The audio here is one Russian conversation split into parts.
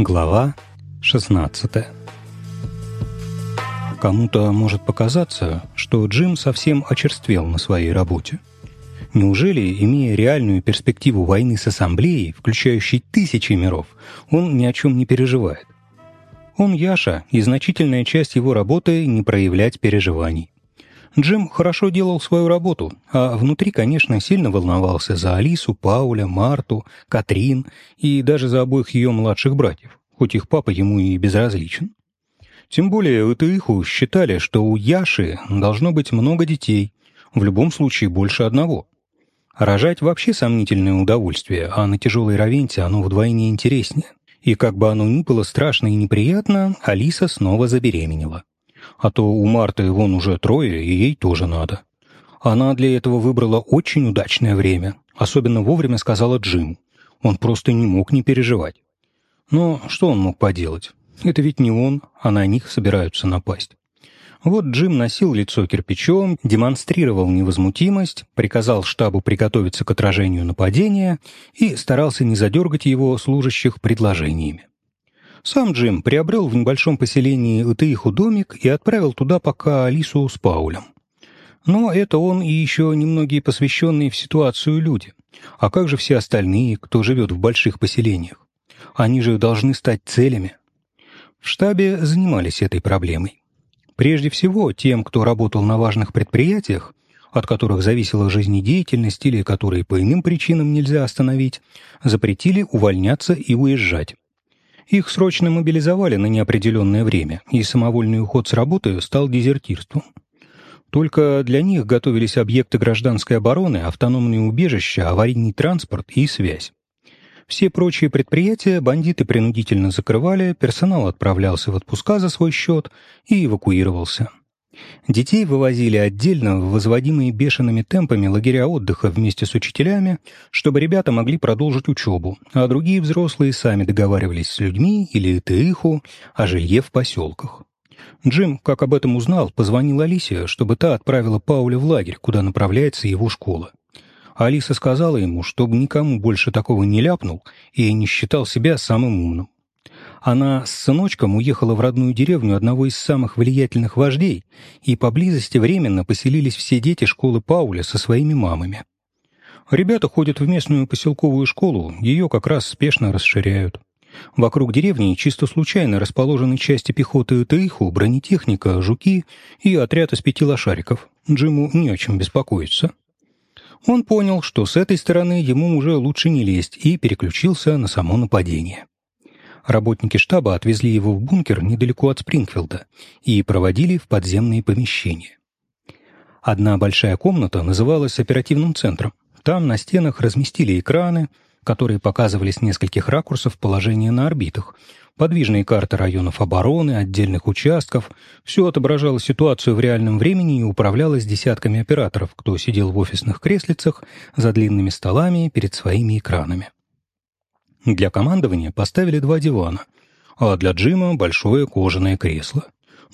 Глава 16 Кому-то может показаться, что Джим совсем очерствел на своей работе. Неужели, имея реальную перспективу войны с ассамблеей, включающей тысячи миров, он ни о чем не переживает? Он Яша, и значительная часть его работы — не проявлять переживаний. Джим хорошо делал свою работу, а внутри, конечно, сильно волновался за Алису, Пауля, Марту, Катрин и даже за обоих ее младших братьев, хоть их папа ему и безразличен. Тем более Итаиху считали, что у Яши должно быть много детей, в любом случае больше одного. Рожать вообще сомнительное удовольствие, а на тяжелой равенте оно вдвойне интереснее. И как бы оно ни было страшно и неприятно, Алиса снова забеременела. А то у Марты вон уже трое, и ей тоже надо. Она для этого выбрала очень удачное время. Особенно вовремя сказала Джим. Он просто не мог не переживать. Но что он мог поделать? Это ведь не он, а на них собираются напасть. Вот Джим носил лицо кирпичом, демонстрировал невозмутимость, приказал штабу приготовиться к отражению нападения и старался не задергать его служащих предложениями. Сам Джим приобрел в небольшом поселении Итыиху домик и отправил туда пока Алису с Паулем. Но это он и еще немногие посвященные в ситуацию люди. А как же все остальные, кто живет в больших поселениях? Они же должны стать целями. В штабе занимались этой проблемой. Прежде всего, тем, кто работал на важных предприятиях, от которых зависела жизнедеятельность или которые по иным причинам нельзя остановить, запретили увольняться и уезжать. Их срочно мобилизовали на неопределенное время, и самовольный уход с работы стал дезертирством. Только для них готовились объекты гражданской обороны, автономные убежища, аварийный транспорт и связь. Все прочие предприятия бандиты принудительно закрывали, персонал отправлялся в отпуска за свой счет и эвакуировался. Детей вывозили отдельно в возводимые бешеными темпами лагеря отдыха вместе с учителями, чтобы ребята могли продолжить учебу, а другие взрослые сами договаривались с людьми или ТИХу о жилье в поселках. Джим, как об этом узнал, позвонил Алисе, чтобы та отправила Пауля в лагерь, куда направляется его школа. Алиса сказала ему, чтобы никому больше такого не ляпнул и не считал себя самым умным. Она с сыночком уехала в родную деревню одного из самых влиятельных вождей, и поблизости временно поселились все дети школы Пауля со своими мамами. Ребята ходят в местную поселковую школу, ее как раз спешно расширяют. Вокруг деревни чисто случайно расположены части пехоты Таиху, бронетехника, жуки и отряд из пяти лошариков. Джиму не о чем беспокоиться. Он понял, что с этой стороны ему уже лучше не лезть, и переключился на само нападение. Работники штаба отвезли его в бункер недалеко от Спрингфилда и проводили в подземные помещения. Одна большая комната называлась оперативным центром. Там на стенах разместили экраны, которые показывали с нескольких ракурсов положение на орбитах, подвижные карты районов обороны, отдельных участков. Все отображало ситуацию в реальном времени и управлялось десятками операторов, кто сидел в офисных креслицах за длинными столами перед своими экранами. Для командования поставили два дивана, а для Джима большое кожаное кресло.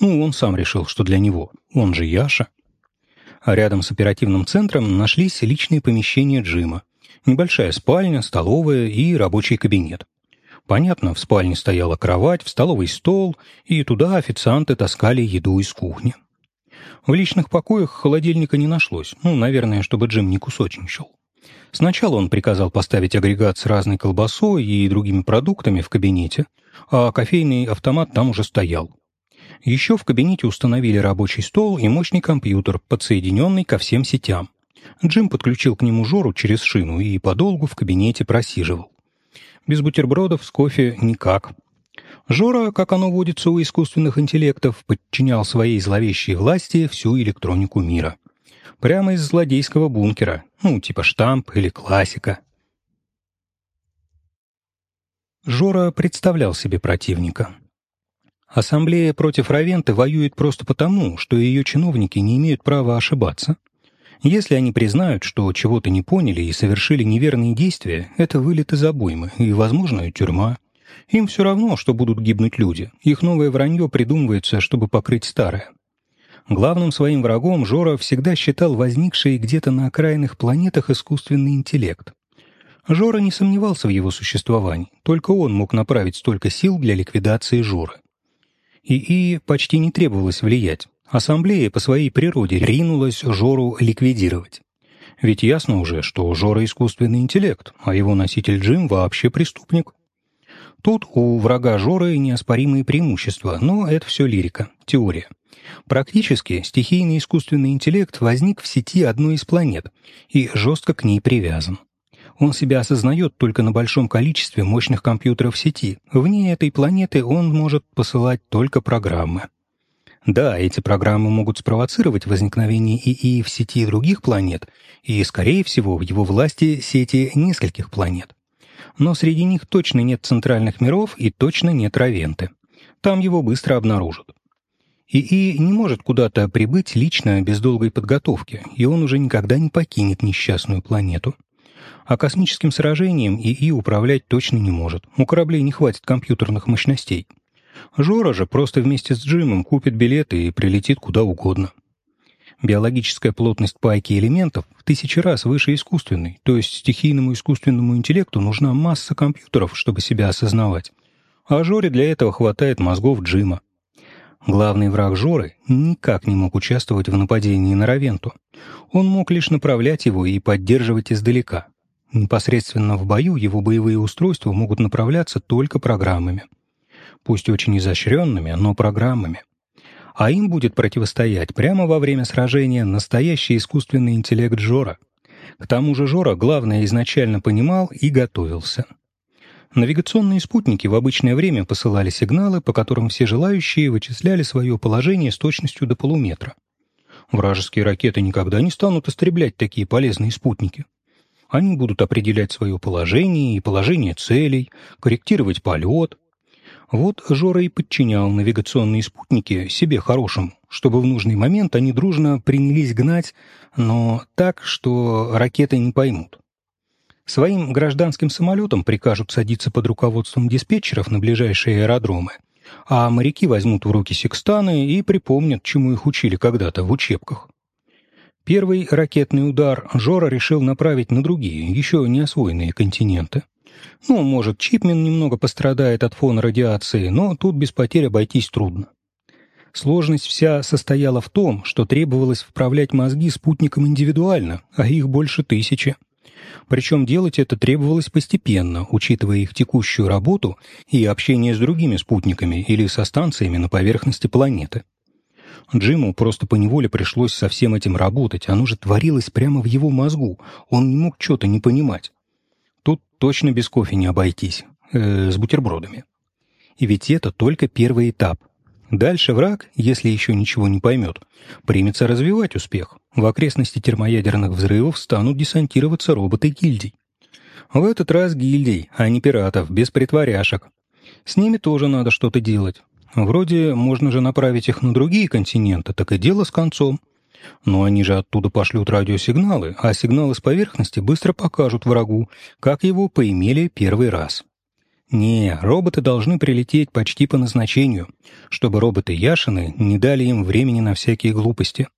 Ну, он сам решил, что для него. Он же Яша. А рядом с оперативным центром нашлись личные помещения Джима. Небольшая спальня, столовая и рабочий кабинет. Понятно, в спальне стояла кровать, в столовой стол, и туда официанты таскали еду из кухни. В личных покоях холодильника не нашлось, ну, наверное, чтобы Джим не кусочничал. Сначала он приказал поставить агрегат с разной колбасой и другими продуктами в кабинете, а кофейный автомат там уже стоял. Еще в кабинете установили рабочий стол и мощный компьютер, подсоединенный ко всем сетям. Джим подключил к нему Жору через шину и подолгу в кабинете просиживал. Без бутербродов с кофе никак. Жора, как оно водится у искусственных интеллектов, подчинял своей зловещей власти всю электронику мира прямо из злодейского бункера, ну, типа штамп или классика. Жора представлял себе противника. Ассамблея против Равенты воюет просто потому, что ее чиновники не имеют права ошибаться. Если они признают, что чего-то не поняли и совершили неверные действия, это вылет из обоймы и, возможно, тюрьма. Им все равно, что будут гибнуть люди. Их новое вранье придумывается, чтобы покрыть старое. Главным своим врагом Жора всегда считал возникший где-то на окраинных планетах искусственный интеллект. Жора не сомневался в его существовании, только он мог направить столько сил для ликвидации Жоры. ИИ почти не требовалось влиять. Ассамблея по своей природе ринулась Жору ликвидировать. Ведь ясно уже, что Жора — искусственный интеллект, а его носитель Джим вообще преступник. Тут у врага Жоры неоспоримые преимущества, но это все лирика, теория. Практически стихийный искусственный интеллект возник в сети одной из планет и жестко к ней привязан. Он себя осознает только на большом количестве мощных компьютеров сети. Вне этой планеты он может посылать только программы. Да, эти программы могут спровоцировать возникновение ИИ в сети других планет и, скорее всего, в его власти сети нескольких планет. Но среди них точно нет центральных миров и точно нет Равенты. Там его быстро обнаружат. ИИ не может куда-то прибыть лично без долгой подготовки, и он уже никогда не покинет несчастную планету. А космическим сражением ИИ управлять точно не может. У кораблей не хватит компьютерных мощностей. Жора же просто вместе с Джимом купит билеты и прилетит куда угодно. Биологическая плотность пайки элементов в тысячи раз выше искусственной, то есть стихийному искусственному интеллекту нужна масса компьютеров, чтобы себя осознавать. А Жоре для этого хватает мозгов Джима. Главный враг Жоры никак не мог участвовать в нападении на Равенту. Он мог лишь направлять его и поддерживать издалека. Непосредственно в бою его боевые устройства могут направляться только программами пусть очень изощренными, но программами. А им будет противостоять прямо во время сражения настоящий искусственный интеллект Жора. К тому же Жора главное изначально понимал и готовился. Навигационные спутники в обычное время посылали сигналы, по которым все желающие вычисляли свое положение с точностью до полуметра. Вражеские ракеты никогда не станут истреблять такие полезные спутники. Они будут определять свое положение и положение целей, корректировать полет, вот Жора и подчинял навигационные спутники себе хорошим, чтобы в нужный момент они дружно принялись гнать, но так, что ракеты не поймут. Своим гражданским самолетам прикажут садиться под руководством диспетчеров на ближайшие аэродромы, а моряки возьмут в руки секстаны и припомнят, чему их учили когда-то в учебках. Первый ракетный удар Жора решил направить на другие, еще не освоенные континенты. Ну, может, Чипмен немного пострадает от фона радиации, но тут без потерь обойтись трудно. Сложность вся состояла в том, что требовалось вправлять мозги спутникам индивидуально, а их больше тысячи. Причем делать это требовалось постепенно, учитывая их текущую работу и общение с другими спутниками или со станциями на поверхности планеты. Джиму просто поневоле пришлось со всем этим работать, оно же творилось прямо в его мозгу, он не мог что-то не понимать. Точно без кофе не обойтись, э, с бутербродами. И ведь это только первый этап. Дальше враг, если еще ничего не поймет, примется развивать успех. В окрестности термоядерных взрывов станут десантироваться роботы гильдий. В этот раз гильдий, а не пиратов, без притворяшек. С ними тоже надо что-то делать. Вроде можно же направить их на другие континенты, так и дело с концом. Но они же оттуда пошлют радиосигналы, а сигналы с поверхности быстро покажут врагу, как его поимели первый раз. Не, роботы должны прилететь почти по назначению, чтобы роботы Яшины не дали им времени на всякие глупости.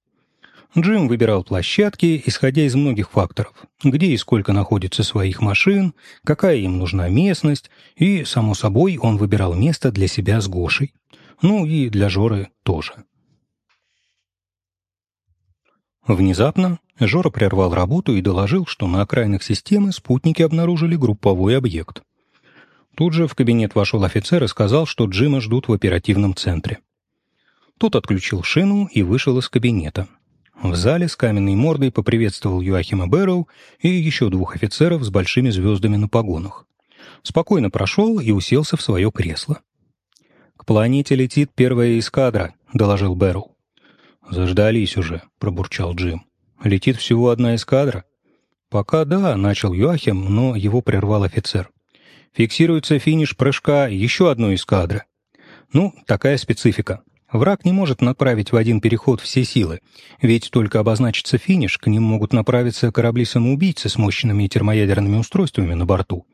Джим выбирал площадки, исходя из многих факторов, где и сколько находится своих машин, какая им нужна местность, и, само собой, он выбирал место для себя с Гошей. Ну и для Жоры тоже. Внезапно Жора прервал работу и доложил, что на окраинах системы спутники обнаружили групповой объект. Тут же в кабинет вошел офицер и сказал, что Джима ждут в оперативном центре. Тот отключил шину и вышел из кабинета. В зале с каменной мордой поприветствовал Юахима Бэрроу и еще двух офицеров с большими звездами на погонах. Спокойно прошел и уселся в свое кресло. «К планете летит первая эскадра», — доложил Бэрроу. «Заждались уже», — пробурчал Джим. «Летит всего одна эскадра?» «Пока да», — начал Юахим, но его прервал офицер. «Фиксируется финиш прыжка еще одной эскадры». «Ну, такая специфика. Враг не может направить в один переход все силы, ведь только обозначится финиш, к ним могут направиться корабли-самоубийцы с мощными термоядерными устройствами на борту.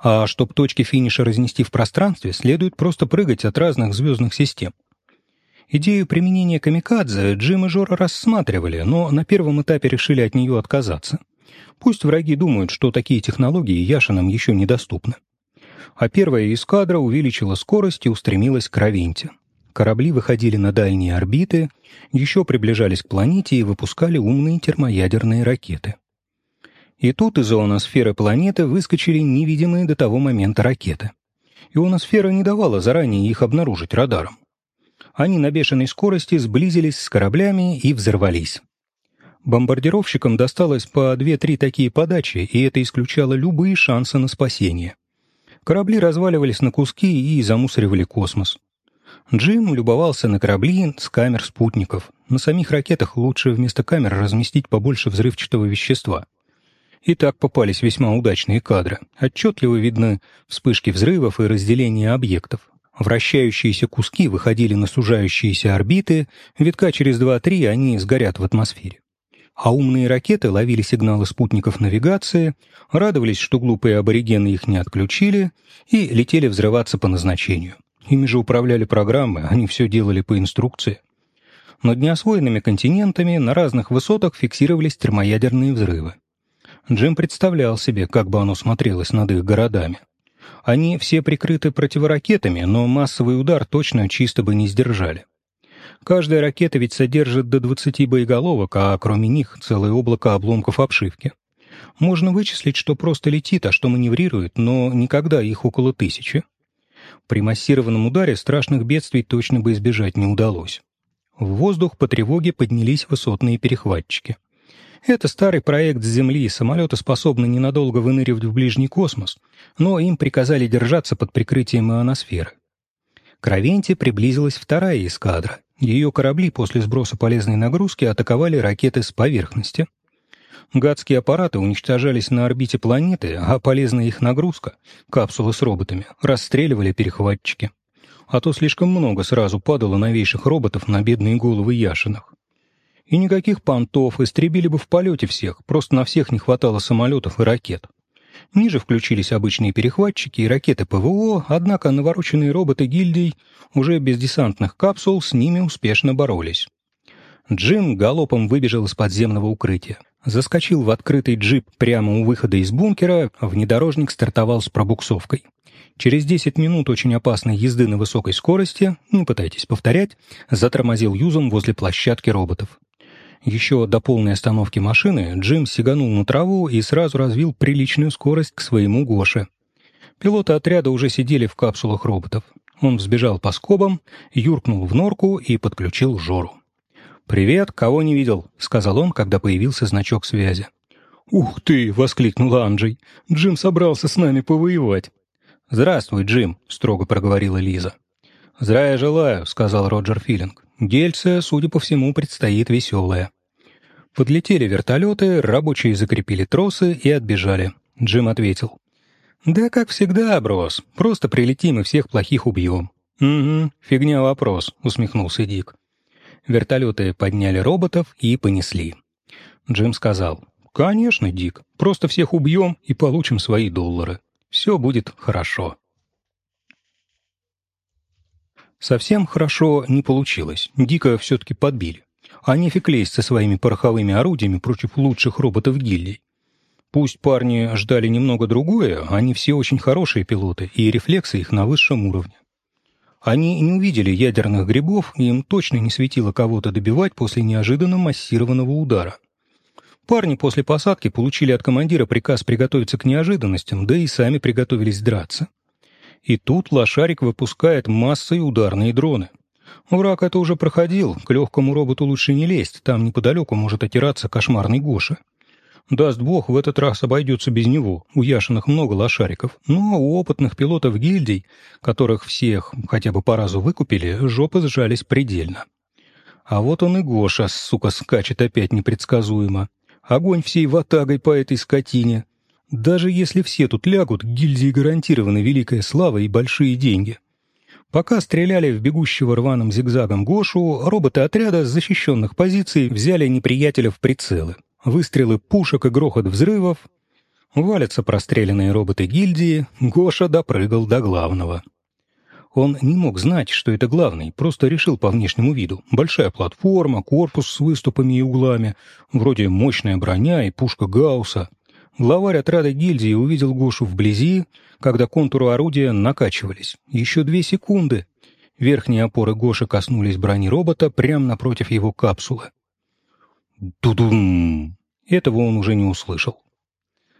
А чтобы точки финиша разнести в пространстве, следует просто прыгать от разных звездных систем. Идею применения камикадзе Джим и Жора рассматривали, но на первом этапе решили от нее отказаться. Пусть враги думают, что такие технологии Яшинам еще недоступны. А первая эскадра увеличила скорость и устремилась к Равенте. Корабли выходили на дальние орбиты, еще приближались к планете и выпускали умные термоядерные ракеты. И тут из ионосферы планеты выскочили невидимые до того момента ракеты. Ионосфера не давала заранее их обнаружить радаром. Они на бешеной скорости сблизились с кораблями и взорвались. Бомбардировщикам досталось по 2-3 такие подачи, и это исключало любые шансы на спасение. Корабли разваливались на куски и замусоривали космос. Джим любовался на корабли с камер спутников. На самих ракетах лучше вместо камер разместить побольше взрывчатого вещества. И так попались весьма удачные кадры. Отчетливо видны вспышки взрывов и разделения объектов. Вращающиеся куски выходили на сужающиеся орбиты, витка через 2-3 они сгорят в атмосфере а умные ракеты ловили сигналы спутников навигации, радовались, что глупые аборигены их не отключили, и летели взрываться по назначению. Ими же управляли программы, они все делали по инструкции. Над неосвоенными континентами на разных высотах фиксировались термоядерные взрывы. Джим представлял себе, как бы оно смотрелось над их городами. Они все прикрыты противоракетами, но массовый удар точно чисто бы не сдержали. Каждая ракета ведь содержит до 20 боеголовок, а кроме них целое облако обломков обшивки. Можно вычислить, что просто летит, а что маневрирует, но никогда их около тысячи. При массированном ударе страшных бедствий точно бы избежать не удалось. В воздух по тревоге поднялись высотные перехватчики. Это старый проект с Земли, самолеты способны ненадолго выныривать в ближний космос, но им приказали держаться под прикрытием ионосферы. К Равенте приблизилась вторая эскадра. Ее корабли после сброса полезной нагрузки атаковали ракеты с поверхности. Гадские аппараты уничтожались на орбите планеты, а полезная их нагрузка, капсулы с роботами, расстреливали перехватчики. А то слишком много сразу падало новейших роботов на бедные головы Яшинах. И никаких понтов, истребили бы в полете всех, просто на всех не хватало самолетов и ракет. Ниже включились обычные перехватчики и ракеты ПВО, однако навороченные роботы гильдий уже без десантных капсул с ними успешно боролись. Джим галопом выбежал из подземного укрытия. Заскочил в открытый джип прямо у выхода из бункера, внедорожник стартовал с пробуксовкой. Через 10 минут очень опасной езды на высокой скорости, не пытайтесь повторять, затормозил юзом возле площадки роботов. Еще до полной остановки машины Джим сиганул на траву и сразу развил приличную скорость к своему Гоше. Пилоты отряда уже сидели в капсулах роботов. Он взбежал по скобам, юркнул в норку и подключил Жору. «Привет, кого не видел?» — сказал он, когда появился значок связи. «Ух ты!» — воскликнул Анджей. «Джим собрался с нами повоевать». «Здравствуй, Джим», — строго проговорила Лиза. «Здравия желаю», — сказал Роджер Филинг. «Гельце, судя по всему, предстоит веселое». Подлетели вертолеты, рабочие закрепили тросы и отбежали. Джим ответил. «Да, как всегда, брос. Просто прилетим и всех плохих убьем». «Угу, фигня вопрос», — усмехнулся Дик. Вертолеты подняли роботов и понесли. Джим сказал. «Конечно, Дик. Просто всех убьем и получим свои доллары. Все будет хорошо». Совсем хорошо не получилось. Дика все-таки подбили а нефиг со своими пороховыми орудиями против лучших роботов гильдий. Пусть парни ждали немного другое, они все очень хорошие пилоты, и рефлексы их на высшем уровне. Они не увидели ядерных грибов, им точно не светило кого-то добивать после неожиданно массированного удара. Парни после посадки получили от командира приказ приготовиться к неожиданностям, да и сами приготовились драться. И тут лошарик выпускает массой ударные дроны — Враг это уже проходил, к легкому роботу лучше не лезть, там неподалеку может отираться кошмарный Гоша. Даст бог, в этот раз обойдется без него, у Яшиных много лошариков, но у опытных пилотов гильдий, которых всех хотя бы по разу выкупили, жопы сжались предельно. А вот он и Гоша, сука, скачет опять непредсказуемо. Огонь всей ватагой по этой скотине. Даже если все тут лягут, гильдии гарантированы великая слава и большие деньги. Пока стреляли в бегущего рваным зигзагом Гошу, роботы отряда с защищенных позиций взяли неприятеля в прицелы. Выстрелы пушек и грохот взрывов. Валятся простреленные роботы гильдии, Гоша допрыгал до главного. Он не мог знать, что это главный, просто решил по внешнему виду. Большая платформа, корпус с выступами и углами, вроде мощная броня и пушка Гаусса. Главарь отряда гильдии увидел Гошу вблизи, когда контуры орудия накачивались. Еще две секунды. Верхние опоры Гоши коснулись брони робота прямо напротив его капсулы. Дудум! Этого он уже не услышал.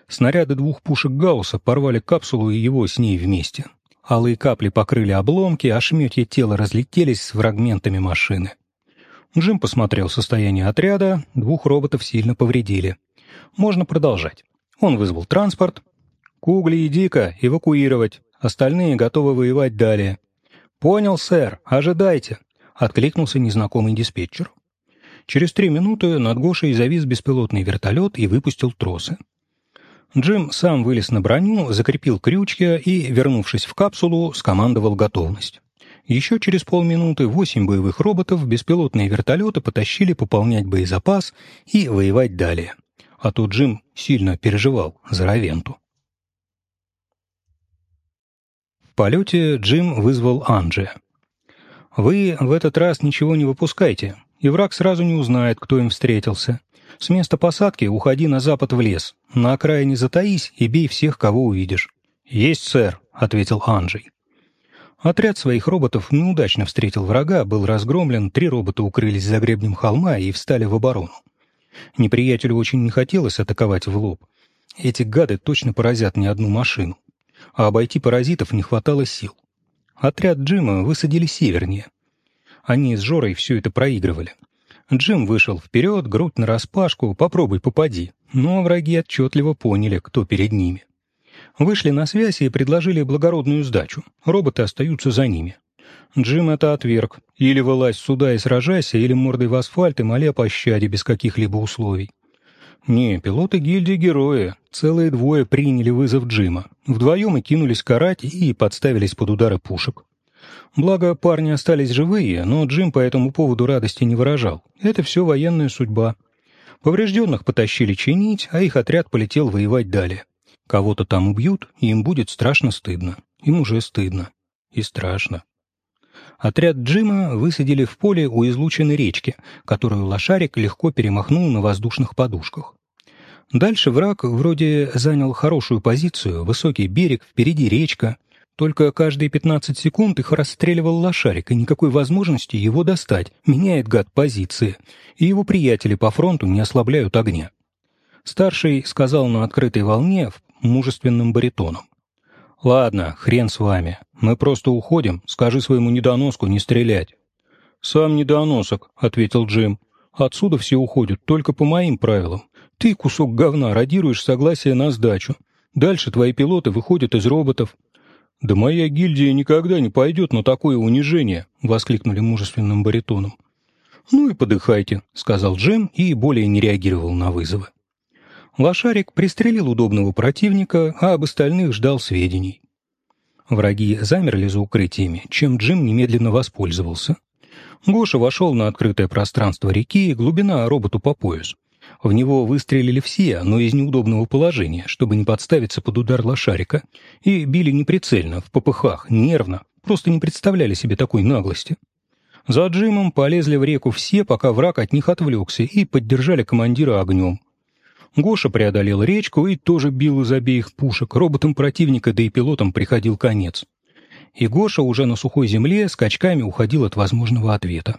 Снаряды двух пушек Гаусса порвали капсулу и его с ней вместе. Алые капли покрыли обломки, а шметья тела разлетелись с фрагментами машины. Джим посмотрел состояние отряда, двух роботов сильно повредили. Можно продолжать. Он вызвал транспорт. «Кугли и Дика эвакуировать, остальные готовы воевать далее». «Понял, сэр, ожидайте», — откликнулся незнакомый диспетчер. Через три минуты над Гошей завис беспилотный вертолет и выпустил тросы. Джим сам вылез на броню, закрепил крючки и, вернувшись в капсулу, скомандовал готовность. Еще через полминуты восемь боевых роботов беспилотные вертолеты потащили пополнять боезапас и воевать далее. А то Джим сильно переживал за Равенту. В полете Джим вызвал Анджия. «Вы в этот раз ничего не выпускайте, и враг сразу не узнает, кто им встретился. С места посадки уходи на запад в лес. На окраине затаись и бей всех, кого увидишь». «Есть, сэр», — ответил Анджей. Отряд своих роботов неудачно встретил врага, был разгромлен, три робота укрылись за гребнем холма и встали в оборону. Неприятелю очень не хотелось атаковать в лоб. Эти гады точно поразят не одну машину. А обойти паразитов не хватало сил. Отряд Джима высадили севернее. Они с Жорой все это проигрывали. Джим вышел вперед, грудь нараспашку, попробуй попади. Но враги отчетливо поняли, кто перед ними. Вышли на связь и предложили благородную сдачу. Роботы остаются за ними. Джим это отверг. Или вылазь сюда и сражайся, или мордой в асфальт и моли о пощаде без каких-либо условий. Не, пилоты гильдии герои. Целые двое приняли вызов Джима. Вдвоем и кинулись карать и подставились под удары пушек. Благо, парни остались живые, но Джим по этому поводу радости не выражал. Это все военная судьба. Поврежденных потащили чинить, а их отряд полетел воевать далее. Кого-то там убьют, и им будет страшно стыдно. Им уже стыдно. И страшно. Отряд Джима высадили в поле у излученной речки, которую лошарик легко перемахнул на воздушных подушках. Дальше враг вроде занял хорошую позицию, высокий берег, впереди речка, только каждые 15 секунд их расстреливал лошарик, и никакой возможности его достать, меняет гад позиции, и его приятели по фронту не ослабляют огня. Старший сказал на открытой волне мужественным баритоном. «Ладно, хрен с вами. Мы просто уходим. Скажи своему недоноску не стрелять». «Сам недоносок», — ответил Джим. «Отсюда все уходят, только по моим правилам. Ты, кусок говна, радируешь согласие на сдачу. Дальше твои пилоты выходят из роботов, «Да моя гильдия никогда не пойдет на такое унижение!» — воскликнули мужественным баритоном. «Ну и подыхайте», — сказал Джем и более не реагировал на вызовы. Лошарик пристрелил удобного противника, а об остальных ждал сведений. Враги замерли за укрытиями, чем Джим немедленно воспользовался. Гоша вошел на открытое пространство реки, глубина роботу по пояс. В него выстрелили все, но из неудобного положения, чтобы не подставиться под удар лошарика, и били неприцельно, в попыхах, нервно, просто не представляли себе такой наглости. За Джимом полезли в реку все, пока враг от них отвлекся, и поддержали командира огнем. Гоша преодолел речку и тоже бил из обеих пушек, роботам противника, да и пилотам приходил конец. И Гоша уже на сухой земле скачками уходил от возможного ответа.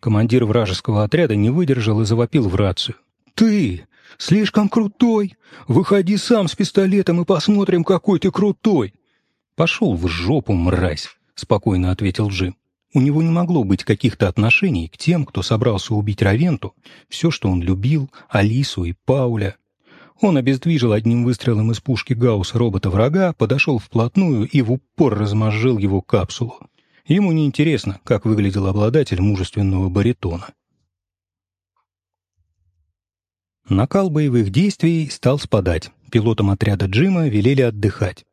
Командир вражеского отряда не выдержал и завопил в рацию. «Ты слишком крутой! Выходи сам с пистолетом и посмотрим, какой ты крутой!» «Пошел в жопу, мразь!» — спокойно ответил Джим. У него не могло быть каких-то отношений к тем, кто собрался убить Равенту, все, что он любил, Алису и Пауля. Он обездвижил одним выстрелом из пушки Гаусса робота врага, подошел вплотную и в упор размозжил его капсулу. Ему не интересно, как выглядел обладатель мужественного баритона. Накал боевых действий стал спадать. Пилотам отряда Джима велели отдыхать.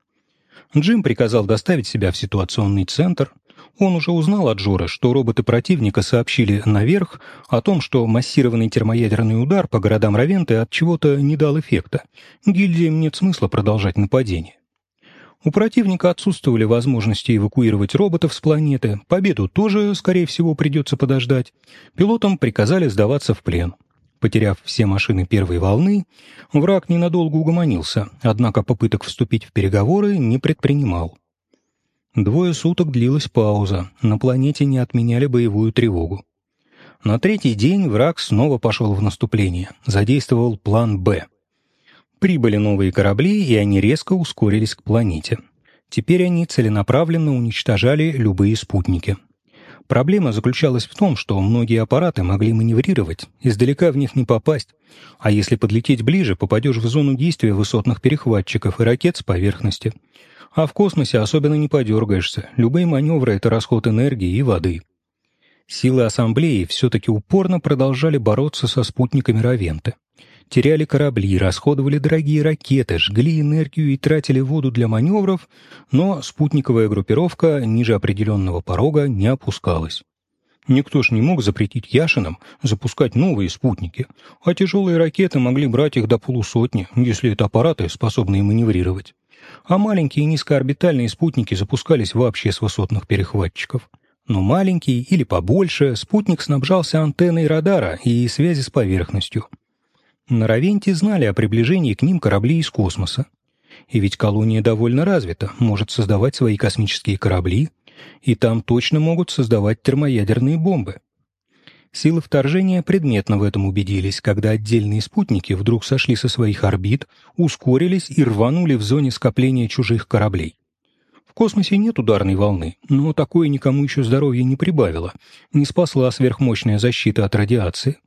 Джим приказал доставить себя в ситуационный центр. Он уже узнал от Джора, что роботы противника сообщили наверх о том, что массированный термоядерный удар по городам Равенты от чего-то не дал эффекта. Гильдиям нет смысла продолжать нападение. У противника отсутствовали возможности эвакуировать роботов с планеты, победу тоже, скорее всего, придется подождать. Пилотам приказали сдаваться в плен. Потеряв все машины первой волны, враг ненадолго угомонился, однако попыток вступить в переговоры не предпринимал. Двое суток длилась пауза, на планете не отменяли боевую тревогу. На третий день враг снова пошел в наступление, задействовал план «Б». Прибыли новые корабли, и они резко ускорились к планете. Теперь они целенаправленно уничтожали любые спутники. Проблема заключалась в том, что многие аппараты могли маневрировать, издалека в них не попасть, а если подлететь ближе, попадешь в зону действия высотных перехватчиков и ракет с поверхности. А в космосе особенно не подергаешься, любые маневры — это расход энергии и воды. Силы Ассамблеи все-таки упорно продолжали бороться со спутниками Равенты. Теряли корабли, расходовали дорогие ракеты, жгли энергию и тратили воду для маневров, но спутниковая группировка ниже определенного порога не опускалась. Никто ж не мог запретить Яшинам запускать новые спутники, а тяжелые ракеты могли брать их до полусотни, если это аппараты, способные маневрировать. А маленькие низкоорбитальные спутники запускались вообще с высотных перехватчиков – но маленький или побольше, спутник снабжался антенной радара и связи с поверхностью. На Равенте знали о приближении к ним кораблей из космоса. И ведь колония довольно развита, может создавать свои космические корабли, и там точно могут создавать термоядерные бомбы. Силы вторжения предметно в этом убедились, когда отдельные спутники вдруг сошли со своих орбит, ускорились и рванули в зоне скопления чужих кораблей. В космосе нет ударной волны, но такое никому еще здоровья не прибавило, не спасла сверхмощная защита от радиации.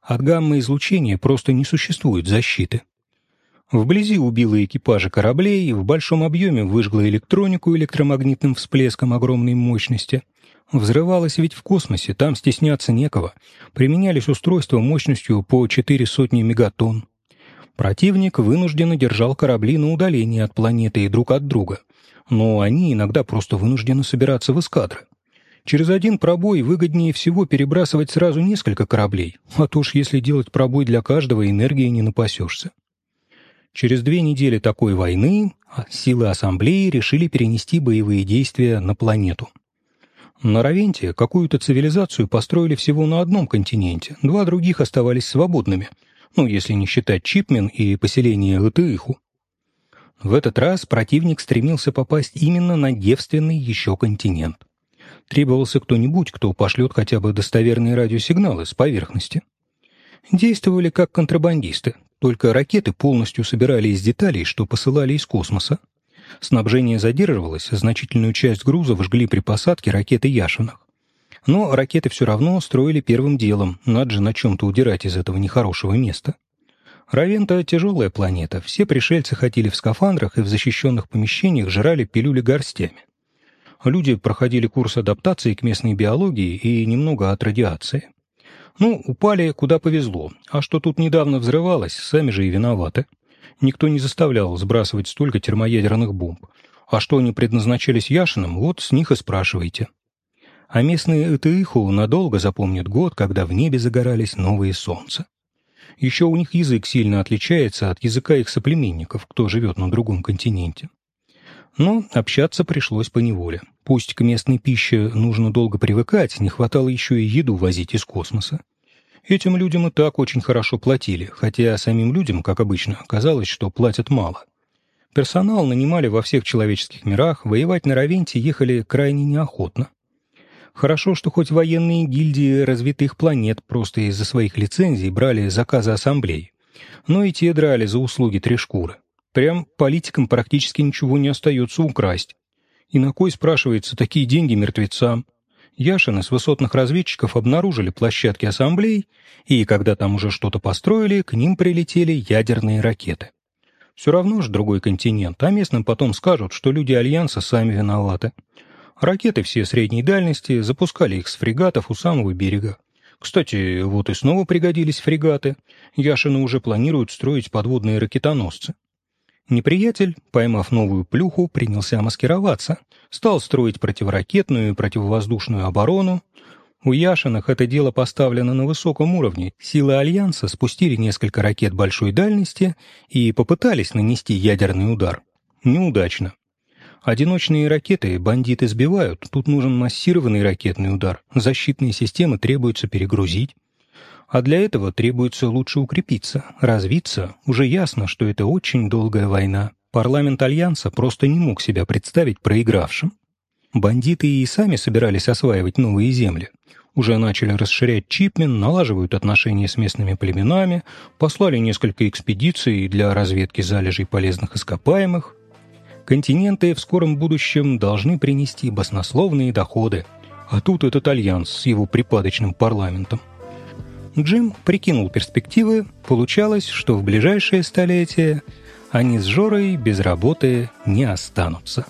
От гамма-излучения просто не существует защиты. Вблизи убило экипажи кораблей, в большом объеме выжгло электронику электромагнитным всплеском огромной мощности. Взрывалось ведь в космосе, там стесняться некого. Применялись устройства мощностью по четыре сотни мегатонн. Противник вынужденно держал корабли на удалении от планеты и друг от друга — но они иногда просто вынуждены собираться в эскадры. Через один пробой выгоднее всего перебрасывать сразу несколько кораблей, а то уж если делать пробой для каждого, энергии не напасешься. Через две недели такой войны силы Ассамблеи решили перенести боевые действия на планету. На Равенте какую-то цивилизацию построили всего на одном континенте, два других оставались свободными, ну, если не считать Чипмен и поселение Латыиху. В этот раз противник стремился попасть именно на девственный еще континент. Требовался кто-нибудь, кто пошлет хотя бы достоверные радиосигналы с поверхности. Действовали как контрабандисты, только ракеты полностью собирали из деталей, что посылали из космоса. Снабжение задерживалось, значительную часть грузов жгли при посадке ракеты Яшинах. Но ракеты все равно строили первым делом, надо же на чем-то удирать из этого нехорошего места. Равента — тяжелая планета, все пришельцы ходили в скафандрах и в защищенных помещениях жрали пилюли горстями. Люди проходили курс адаптации к местной биологии и немного от радиации. Ну, упали куда повезло, а что тут недавно взрывалось, сами же и виноваты. Никто не заставлял сбрасывать столько термоядерных бомб. А что они предназначались Яшиным, вот с них и спрашивайте. А местные Этеиху надолго запомнят год, когда в небе загорались новые солнца. Еще у них язык сильно отличается от языка их соплеменников, кто живет на другом континенте. Но общаться пришлось по неволе. Пусть к местной пище нужно долго привыкать, не хватало еще и еду возить из космоса. Этим людям и так очень хорошо платили, хотя самим людям, как обычно, казалось, что платят мало. Персонал нанимали во всех человеческих мирах, воевать на Равенте ехали крайне неохотно. Хорошо, что хоть военные гильдии развитых планет просто из-за своих лицензий брали заказы ассамблей. Но и те драли за услуги три шкуры. Прям политикам практически ничего не остается украсть. И на кой, спрашивается, такие деньги мертвецам? Яшины с высотных разведчиков обнаружили площадки ассамблей, и когда там уже что-то построили, к ним прилетели ядерные ракеты. Все равно же другой континент, а местным потом скажут, что люди Альянса сами виноваты. Ракеты все средней дальности, запускали их с фрегатов у самого берега. Кстати, вот и снова пригодились фрегаты. Яшины уже планируют строить подводные ракетоносцы. Неприятель, поймав новую плюху, принялся маскироваться, стал строить противоракетную и противовоздушную оборону. У Яшиных это дело поставлено на высоком уровне. Силы Альянса спустили несколько ракет большой дальности и попытались нанести ядерный удар. Неудачно. Одиночные ракеты бандиты сбивают, тут нужен массированный ракетный удар. Защитные системы требуется перегрузить. А для этого требуется лучше укрепиться, развиться. Уже ясно, что это очень долгая война. Парламент Альянса просто не мог себя представить проигравшим. Бандиты и сами собирались осваивать новые земли. Уже начали расширять Чипмен, налаживают отношения с местными племенами, послали несколько экспедиций для разведки залежей полезных ископаемых. Континенты в скором будущем должны принести баснословные доходы. А тут этот альянс с его припадочным парламентом. Джим прикинул перспективы, получалось, что в ближайшее столетие они с Жорой без работы не останутся.